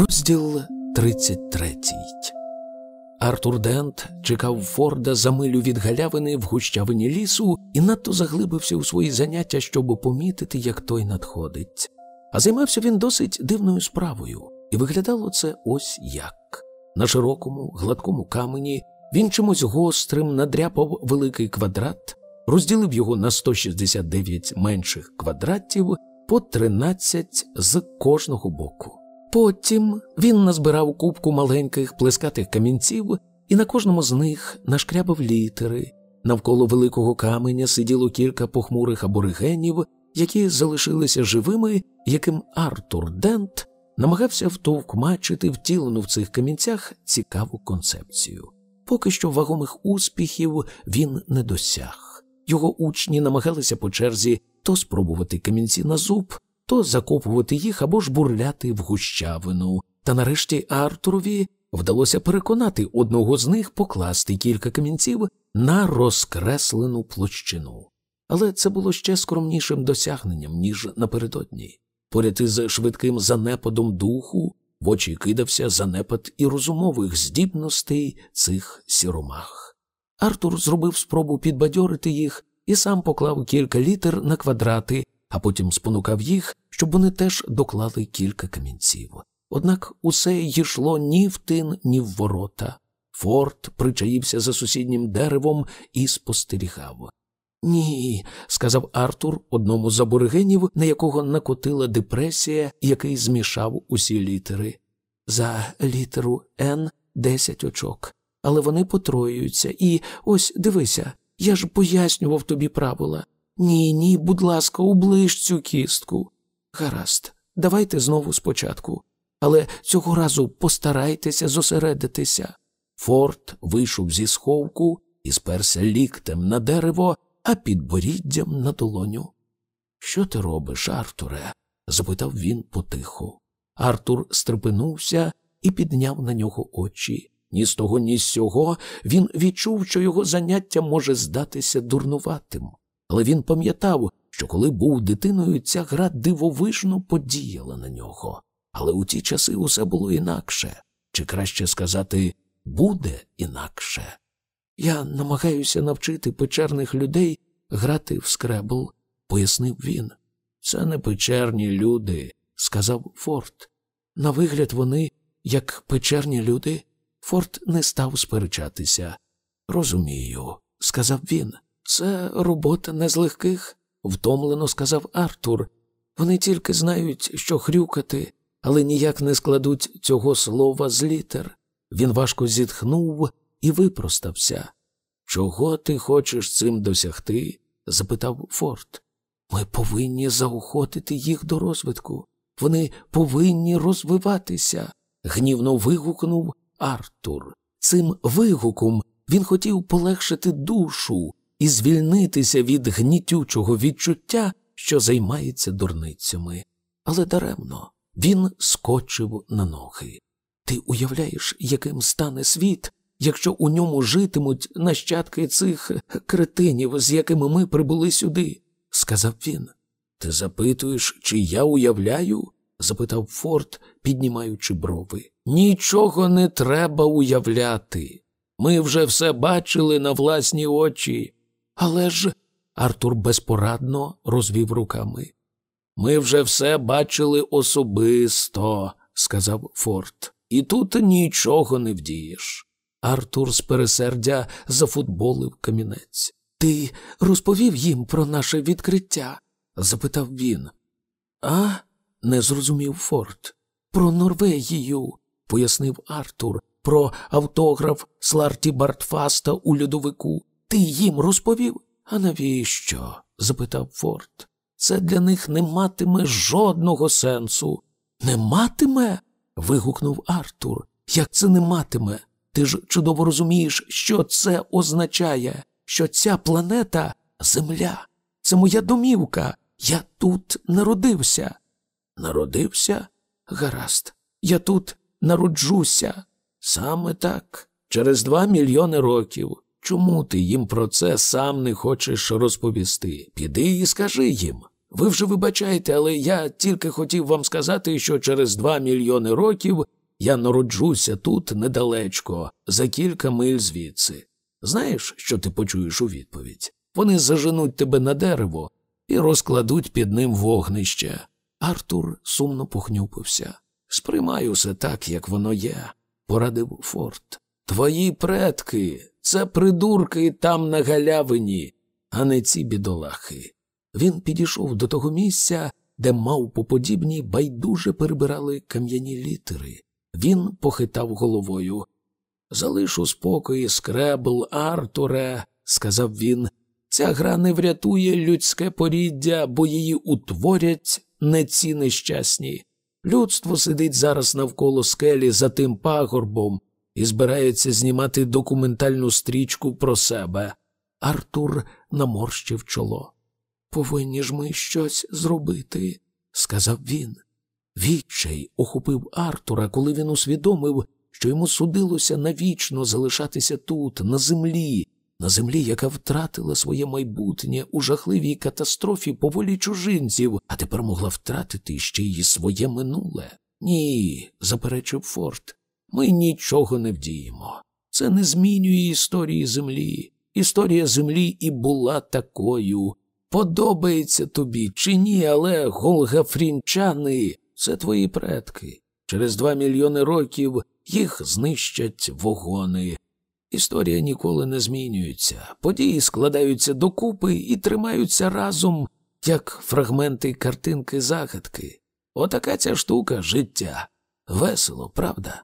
Розділ 33 Артур Дент чекав Форда за милю від галявини в гущавині лісу і надто заглибився у свої заняття, щоб помітити, як той надходить. А займався він досить дивною справою, і виглядало це ось як. На широкому, гладкому камені він чимось гострим надряпав великий квадрат, розділив його на 169 менших квадратів по 13 з кожного боку. Потім він назбирав кубку маленьких плескатих камінців і на кожному з них нашкрябав літери. Навколо великого каменя сиділо кілька похмурих аборигенів, які залишилися живими, яким Артур Дент намагався втовкмачити втілену в цих камінцях цікаву концепцію. Поки що вагомих успіхів він не досяг. Його учні намагалися по черзі то спробувати камінці на зуб, то закопувати їх або ж бурляти в гущавину. Та нарешті Артурові вдалося переконати одного з них покласти кілька камінців на розкреслену площину. Але це було ще скромнішим досягненням, ніж напередодні. Поряд із швидким занепадом духу в очі кидався занепад і розумових здібностей цих сіромах. Артур зробив спробу підбадьорити їх і сам поклав кілька літер на квадрати, а потім спонукав їх, щоб вони теж доклали кілька камінців. Однак усе йшло ні в тин, ні в ворота. Форт причаївся за сусіднім деревом і спостерігав. Ні, сказав Артур одному з аборигенів, на якого накотила депресія, який змішав усі літери. За літеру Н десять очок, але вони потроюються, і ось дивися, я ж пояснював тобі правила. Ні, ні, будь ласка, оближ цю кістку. Гаразд, давайте знову спочатку. Але цього разу постарайтеся зосередитися. Форт вийшов зі сховку і сперся ліктем на дерево, а підборіддям на долоню. Що ти робиш, Артуре? запитав він потихо. Артур стрепенувся і підняв на нього очі. Ні з того, ні з сього він відчув, що його заняття може здатися дурнуватим. Але він пам'ятав, що коли був дитиною, ця гра дивовижно подіяла на нього. Але у ті часи усе було інакше, чи краще сказати, буде інакше. Я намагаюся навчити печерних людей грати в скребл, пояснив він. Це не печерні люди, сказав Форт. На вигляд вони, як печерні люди, Форт не став сперечатися. Розумію, сказав він. Це робота не з легких, втомлено сказав Артур. Вони тільки знають, що хрюкати, але ніяк не складуть цього слова з літер. Він важко зітхнув і випростався. Чого ти хочеш цим досягти? запитав Форт. Ми повинні заохотити їх до розвитку. Вони повинні розвиватися, гнівно вигукнув Артур. Цим вигуком він хотів полегшити душу і звільнитися від гнітючого відчуття, що займається дурницями. Але даремно він скочив на ноги. Ти уявляєш, яким стане світ, якщо у ньому житимуть нащадки цих кретинів, з якими ми прибули сюди, сказав він. Ти запитуєш, чи я уявляю? запитав Форд, піднімаючи брови. Нічого не треба уявляти. Ми вже все бачили на власні очі. Але ж. Артур безпорадно розвів руками. Ми вже все бачили особисто, сказав Форд, і тут нічого не вдієш. Артур з пересердя зафутболив камінець. Ти розповів їм про наше відкриття? запитав він. А? не зрозумів Форд. Про Норвегію, пояснив Артур, про автограф Сларті Бартфаста у льодовику. Ти їм розповів? А навіщо? запитав Форд. Це для них не матиме жодного сенсу. Не матиме? вигукнув Артур. Як це не матиме? Ти ж чудово розумієш, що це означає, що ця планета Земля. Це моя домівка. Я тут народився. Народився? Гаразд, я тут народжуся. Саме так, через два мільйони років. Чому ти їм про це сам не хочеш розповісти? Піди і скажи їм. Ви вже вибачайте, але я тільки хотів вам сказати, що через два мільйони років я народжуся тут недалечко, за кілька миль звідси. Знаєш, що ти почуєш у відповідь? Вони заженуть тебе на дерево і розкладуть під ним вогнище. Артур сумно похнюпився. Сприймаю все так, як воно є, порадив Форт. Твої предки це придурки там на галявині, а не ці бідолахи. Він підійшов до того місця, де мавпоподібні байдуже перебирали кам'яні літери. Він похитав головою. Залиш у спокої скребл, Артуре, сказав він. Ця гра не врятує людське поріддя, бо її утворять не ці нещасні. Людство сидить зараз навколо скелі за тим пагорбом і збирається знімати документальну стрічку про себе. Артур наморщив чоло. Повинні ж ми щось зробити, сказав він. Відчай охопив Артура, коли він усвідомив, що йому судилося навічно залишатися тут, на землі, на землі, яка втратила своє майбутнє у жахливій катастрофі по волі чужинців, а тепер могла втратити ще й своє минуле. Ні, заперечив Форт, ми нічого не вдіємо. Це не змінює історії землі. Історія землі і була такою. Подобається тобі чи ні, але голгафрінчани це твої предки. Через два мільйони років їх знищать вогони. Історія ніколи не змінюється, події складаються докупи і тримаються разом, як фрагменти картинки загадки. Отака ця штука життя. Весело, правда?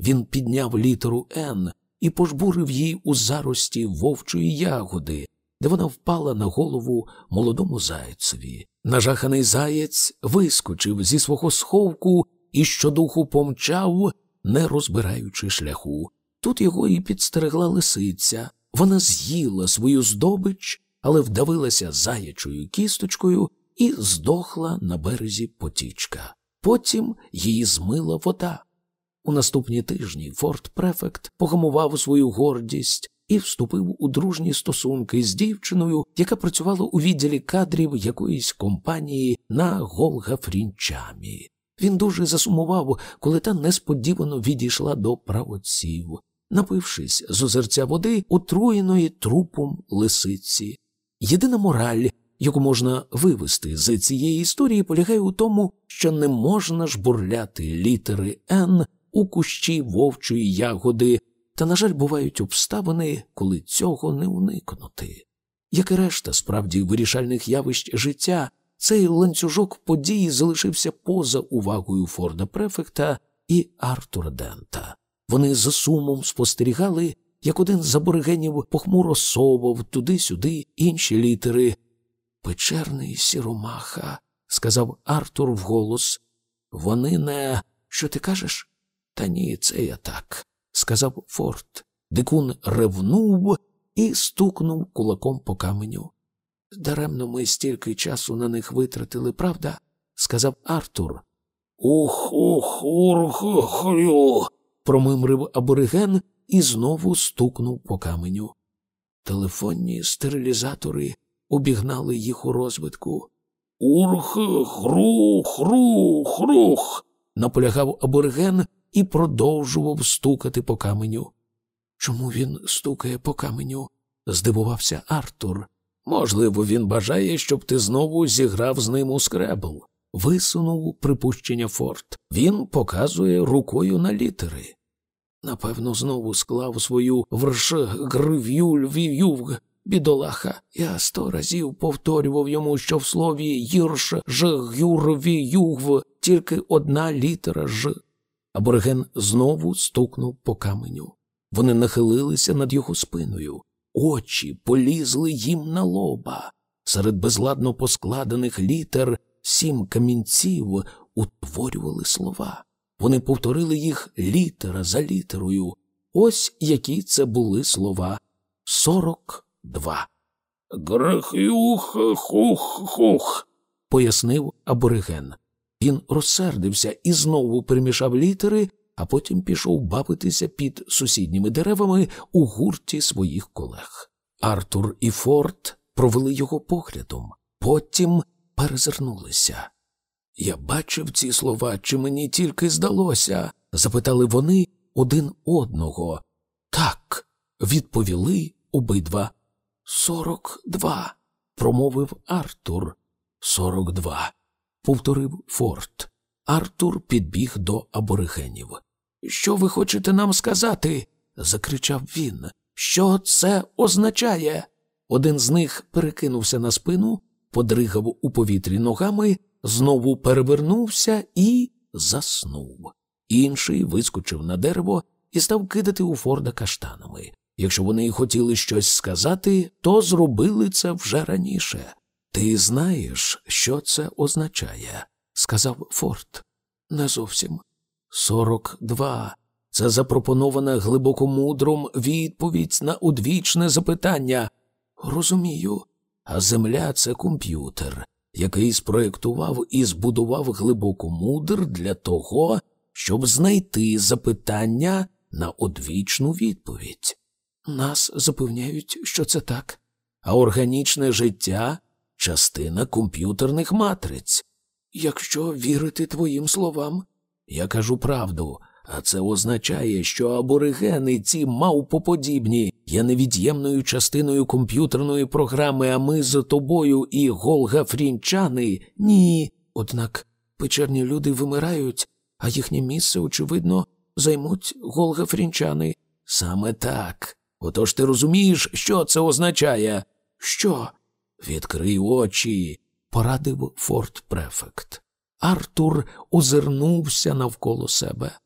Він підняв літеру Н і пожбурив її у зарості вовчої ягоди, де вона впала на голову молодому зайцеві. Нажаханий заєць вискочив зі свого сховку і щодуху помчав, не розбираючи шляху. Тут його і підстерегла лисиця. Вона з'їла свою здобич, але вдавилася заячою кісточкою і здохла на березі потічка. Потім її змила вода. У наступні тижні Форт Префект погамував свою гордість і вступив у дружні стосунки з дівчиною, яка працювала у відділі кадрів якоїсь компанії на Голгафрінчамі. Він дуже засумував, коли та несподівано відійшла до правоців, напившись з озерця води, отруєної трупом лисиці. Єдина мораль, яку можна вивести з цієї історії, полягає у тому, що не можна жбурляти літери Н у кущі вовчої ягоди, та, на жаль, бувають обставини, коли цього не уникнути. Як і решта справді вирішальних явищ життя, цей ланцюжок подій залишився поза увагою Форда Префекта і Артура Дента. Вони за сумом спостерігали, як один з аборигенів похмуро совав туди-сюди інші літери. Печерний сіромаха, сказав Артур вголос. Вони не. Що ти кажеш? Та ні, це я так, сказав Форд. Дикун ревнув і стукнув кулаком по каменю. Даремно ми стільки часу на них витратили, правда? сказав Артур. Ух, ух, урх, хрю. промимрив абориген і знову стукнув по каменю. Телефонні стерилізатори обігнали їх у розвитку. Урх, хрух, хрух, хрух. наполягав абориген і продовжував стукати по каменю. Чому він стукає по каменю? здивувався Артур. Можливо, він бажає, щоб ти знову зіграв з ним у скребл. Висунув припущення Форт. Він показує рукою на літери. Напевно, знову склав свою врш грив'юль вів'юв бідолаха. Я сто разів повторював йому, що в слові «їрш ж гюр віюв» тільки одна літера ж. Абориген знову стукнув по каменю. Вони нахилилися над його спиною. Очі полізли їм на лоба. Серед безладно поскладених літер сім камінців утворювали слова. Вони повторили їх літера за літерою. Ось які це були слова. Сорок два. Грехюх хух хух, пояснив абориген. Він розсердився і знову примішав літери, а потім пішов бавитися під сусідніми деревами у гурті своїх колег. Артур і Форд провели його поглядом. Потім перезирнулися. Я бачив ці слова, чи мені тільки здалося? запитали вони один одного. Так, відповіли обидва. Сорок два, промовив Артур. Сорок два, повторив Форт. Артур підбіг до аборигенів. Що ви хочете нам сказати? закричав він. Що це означає? Один з них перекинувся на спину, подригав у повітрі ногами, знову перевернувся і заснув. Інший вискочив на дерево і став кидати у Форда каштанами. Якщо вони хотіли щось сказати, то зробили це вже раніше. Ти знаєш, що це означає, сказав Форд. Не зовсім. Сорок два. Це запропонована глибокомудром відповідь на одвічне запитання. Розумію, а земля це комп'ютер, який спроєктував і збудував глибокомудр для того, щоб знайти запитання на одвічну відповідь. Нас запевняють, що це так, а органічне життя частина комп'ютерних матриць. Якщо вірити твоїм словам, я кажу правду, а це означає, що аборигени, ці мавпоподібні, є невід'ємною частиною комп'ютерної програми, а ми з тобою і Голга Фрінчани ні. Однак печерні люди вимирають, а їхнє місце, очевидно, займуть Голга Фрінчани. Саме так. Отож ти розумієш, що це означає? Що? Відкрий очі, порадив Форт Префект. Артур озирнувся навколо себе.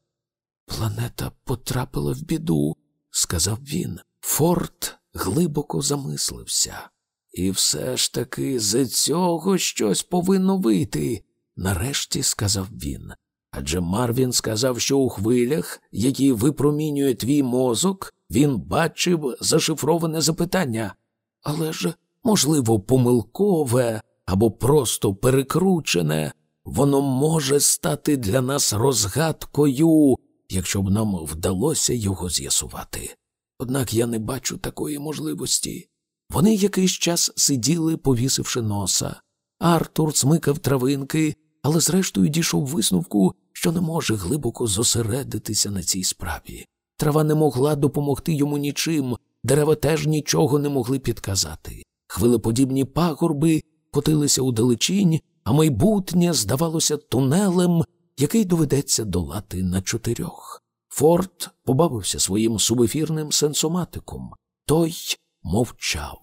Планета потрапила в біду, сказав він. Форт глибоко замислився. І все ж таки з цього щось повинно вийти, нарешті сказав він. Адже Марвін сказав, що у хвилях, які випромінює твій мозок, він бачив зашифроване запитання. Але ж, можливо, помилкове або просто перекручене, воно може стати для нас розгадкою, якщо б нам вдалося його з'ясувати. Однак я не бачу такої можливості. Вони якийсь час сиділи, повісивши носа. Артур смикав травинки, але зрештою дійшов висновку, що не може глибоко зосередитися на цій справі. Трава не могла допомогти йому нічим, дерева теж нічого не могли підказати. Хвилеподібні пагорби котилися у далечінь, а майбутнє здавалося тунелем, який доведеться долати на чотирьох. Форд побавився своїм субефірним сенсоматиком. Той мовчав.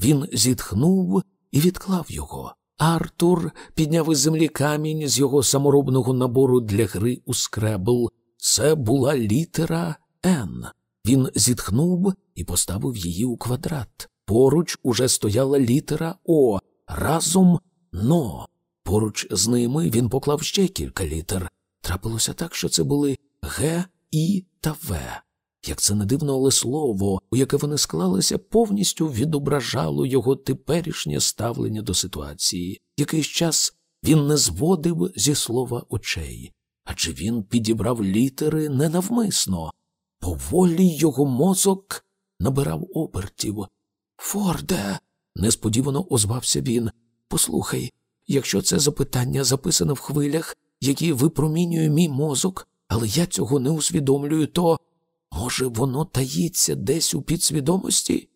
Він зітхнув і відклав його. Артур підняв із землі камінь з його саморобного набору для гри у скребл. Це була літера Н. Він зітхнув і поставив її у квадрат. Поруч уже стояла літера О, разом но. Поруч з ними він поклав ще кілька літер. Трапилося так, що це були Г, І та В. Як це не дивно, але слово, у яке вони склалися, повністю відображало його теперішнє ставлення до ситуації. Якийсь час він не зводив зі слова очей, адже він підібрав літери ненавмисно. Поволі його мозок набирав обертів. Форде, несподівано озвався він. Послухай, якщо це запитання записане в хвилях, які випромінює мій мозок, але я цього не усвідомлюю, то може воно таїться десь у підсвідомості?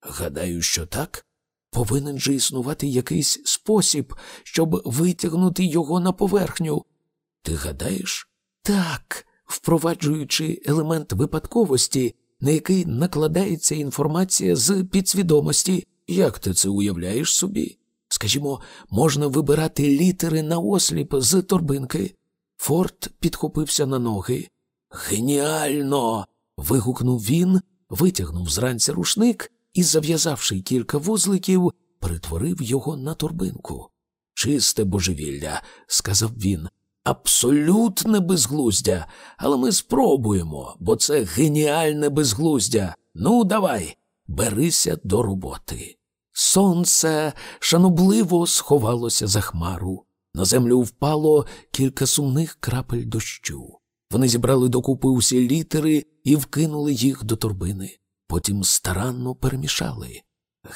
Гадаю, що так. Повинен же існувати якийсь спосіб, щоб витягнути його на поверхню. Ти гадаєш? Так, впроваджуючи елемент випадковості, на який накладається інформація з підсвідомості. Як ти це уявляєш собі? Скажімо, можна вибирати літери на осліп з торбинки. Форт підхопився на ноги. Геніально. вигукнув він, витягнув зранця рушник і, зав'язавши кілька вузликів, перетворив його на торбинку. Чисте божевілля, сказав він. Абсолютне безглуздя, але ми спробуємо, бо це геніальне безглуздя. Ну, давай, берися до роботи. Сонце шанобливо сховалося за хмару. На землю впало кілька сумних крапель дощу. Вони зібрали докупи усі літери і вкинули їх до торбини. Потім старанно перемішали.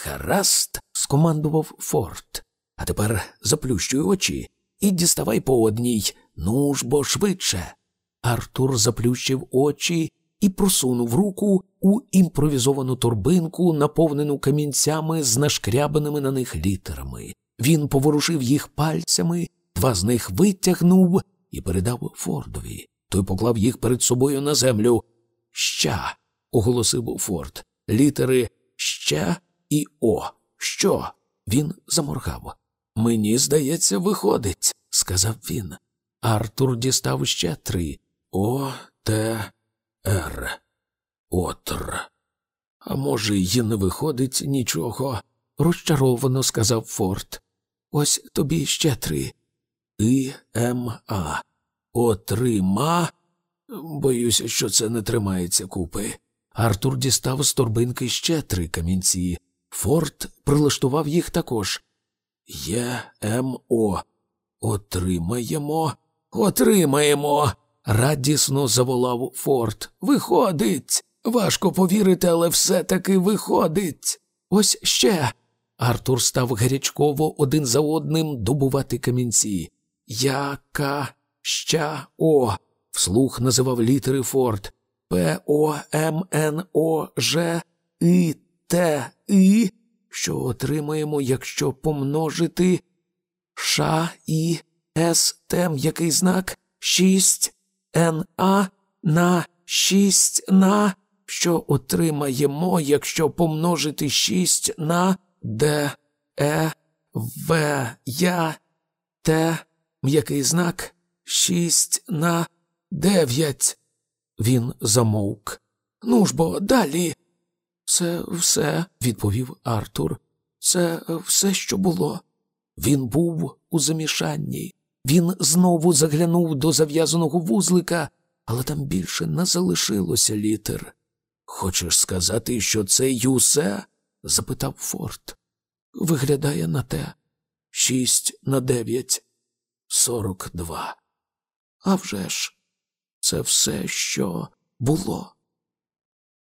Гаразд, скомандував Форт. А тепер заплющуй очі і діставай по одній. Ну ж бо швидше. Артур заплющив очі і просунув руку у імпровізовану торбинку, наповнену камінцями з нашкрябаними на них літерами. Він поворушив їх пальцями, два з них витягнув і передав Фордові. Той поклав їх перед собою на землю. Ща. оголосив Форд. Літери ща і О. Що? Він заморгав. Мені, здається, виходить, сказав він. Артур дістав ще три О, Т, Р. Отр. А може, й не виходить нічого, розчаровано сказав Форд. Ось тобі ще три. І М А. Отрима. Боюся, що це не тримається купи. Артур дістав з торбинки ще три камінці. Форд прилаштував їх також. Є М О. Отримаємо, отримаємо. радісно заволав Форд. Виходить. Важко повірити, але все таки виходить. Ось ще. Артур став гарячково один за одним добувати камінці. Яка ща О. вслух називав літери Форд. П О М Н О Ж І Т І, що отримаємо, якщо помножити Ш І С Т м'який знак шість Н А на шість на, що отримаємо, якщо помножити шість на Д Е В Я Т м'який знак шість на дев'ять. Він замовк. Ну ж бо далі. Це все, відповів Артур. Це все, що було. Він був у замішанні. Він знову заглянув до зав'язаного вузлика, але там більше не залишилося літер. Хочеш сказати, що це й усе? запитав Форд. Виглядає на те. Шість на дев'ять. Сорок два. А вже ж, це все, що було.